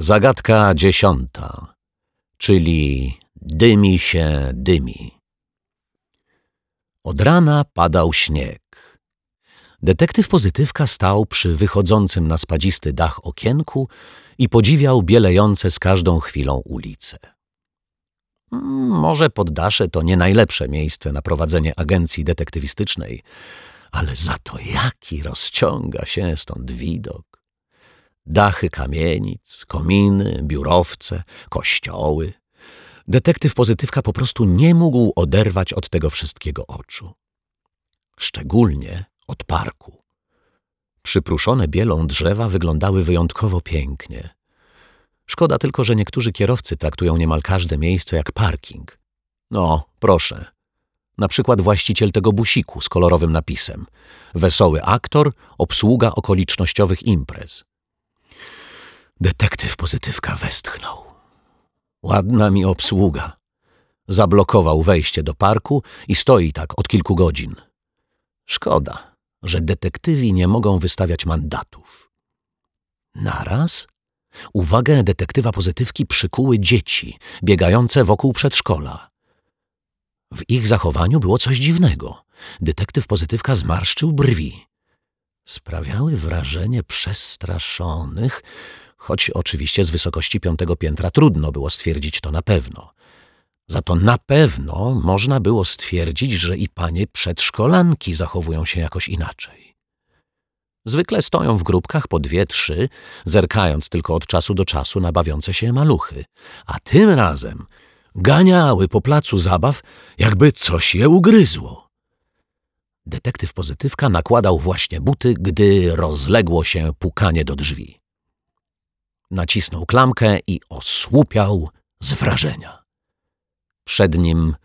Zagadka dziesiąta, czyli dymi się dymi. Od rana padał śnieg. Detektyw pozytywka stał przy wychodzącym na spadzisty dach okienku i podziwiał bielejące z każdą chwilą ulice. Mm, Może poddasze to nie najlepsze miejsce na prowadzenie agencji detektywistycznej, ale za to jaki rozciąga się stąd widok. Dachy kamienic, kominy, biurowce, kościoły. Detektyw pozytywka po prostu nie mógł oderwać od tego wszystkiego oczu. Szczególnie od parku. Przypruszone bielą drzewa wyglądały wyjątkowo pięknie. Szkoda tylko, że niektórzy kierowcy traktują niemal każde miejsce jak parking. No, proszę. Na przykład właściciel tego busiku z kolorowym napisem. Wesoły aktor, obsługa okolicznościowych imprez. Detektyw pozytywka westchnął. Ładna mi obsługa. Zablokował wejście do parku i stoi tak od kilku godzin. Szkoda, że detektywi nie mogą wystawiać mandatów. Naraz uwagę detektywa pozytywki przykuły dzieci biegające wokół przedszkola. W ich zachowaniu było coś dziwnego. Detektyw pozytywka zmarszczył brwi. Sprawiały wrażenie przestraszonych, choć oczywiście z wysokości piątego piętra trudno było stwierdzić to na pewno. Za to na pewno można było stwierdzić, że i panie przedszkolanki zachowują się jakoś inaczej. Zwykle stoją w grupkach po dwie, trzy, zerkając tylko od czasu do czasu na bawiące się maluchy, a tym razem ganiały po placu zabaw, jakby coś je ugryzło. Detektyw pozytywka nakładał właśnie buty, gdy rozległo się pukanie do drzwi. Nacisnął klamkę i osłupiał z wrażenia. Przed nim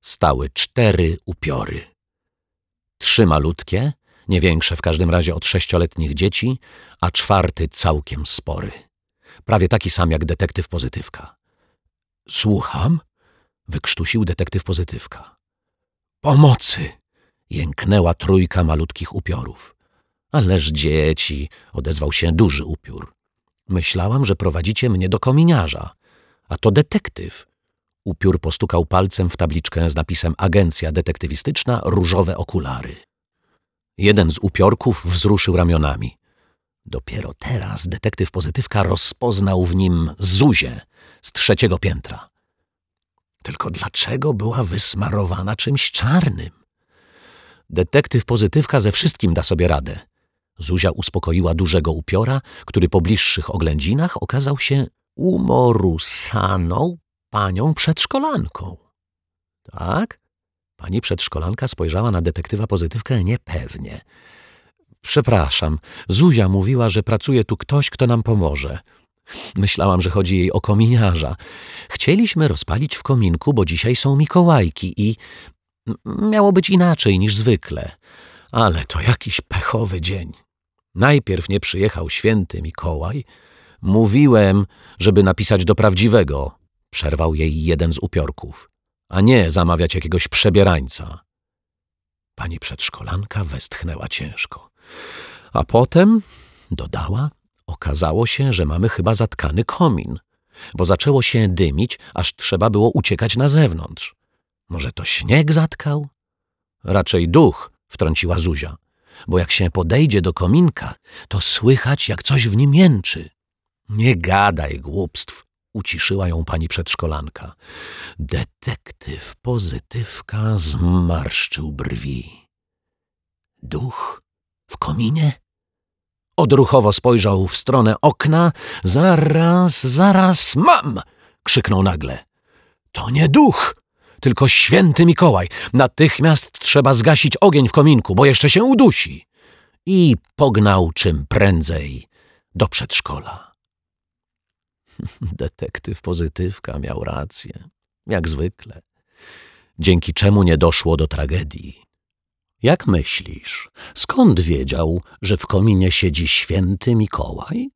stały cztery upiory. Trzy malutkie, nie większe w każdym razie od sześcioletnich dzieci, a czwarty całkiem spory. Prawie taki sam jak detektyw pozytywka. Słucham? wykrztusił detektyw pozytywka. Pomocy! jęknęła trójka malutkich upiorów. Ależ dzieci, odezwał się duży upiór. Myślałam, że prowadzicie mnie do kominiarza, a to detektyw. Upiór postukał palcem w tabliczkę z napisem Agencja Detektywistyczna Różowe Okulary. Jeden z upiorków wzruszył ramionami. Dopiero teraz detektyw pozytywka rozpoznał w nim Zuzię z trzeciego piętra. Tylko dlaczego była wysmarowana czymś czarnym? Detektyw pozytywka ze wszystkim da sobie radę. Zuzia uspokoiła dużego upiora, który po bliższych oględzinach okazał się umorusaną panią przedszkolanką. Tak? Pani przedszkolanka spojrzała na detektywa pozytywkę niepewnie. Przepraszam, Zuzia mówiła, że pracuje tu ktoś, kto nam pomoże. Myślałam, że chodzi jej o kominiarza. Chcieliśmy rozpalić w kominku, bo dzisiaj są Mikołajki i miało być inaczej niż zwykle. Ale to jakiś pechowy dzień. Najpierw nie przyjechał święty Mikołaj. Mówiłem, żeby napisać do prawdziwego, przerwał jej jeden z upiorków, a nie zamawiać jakiegoś przebierańca. Pani przedszkolanka westchnęła ciężko. A potem, dodała, okazało się, że mamy chyba zatkany komin, bo zaczęło się dymić, aż trzeba było uciekać na zewnątrz. Może to śnieg zatkał? Raczej duch, wtrąciła Zuzia, bo jak się podejdzie do kominka, to słychać, jak coś w nim jęczy. Nie gadaj głupstw, uciszyła ją pani przedszkolanka. Detektyw pozytywka zmarszczył brwi. Duch w kominie? Odruchowo spojrzał w stronę okna. Zaraz, zaraz, mam! krzyknął nagle. To nie duch, tylko święty Mikołaj. Natychmiast trzeba zgasić ogień w kominku, bo jeszcze się udusi. I pognał czym prędzej do przedszkola. Detektyw pozytywka miał rację, jak zwykle, dzięki czemu nie doszło do tragedii. Jak myślisz, skąd wiedział, że w kominie siedzi święty Mikołaj?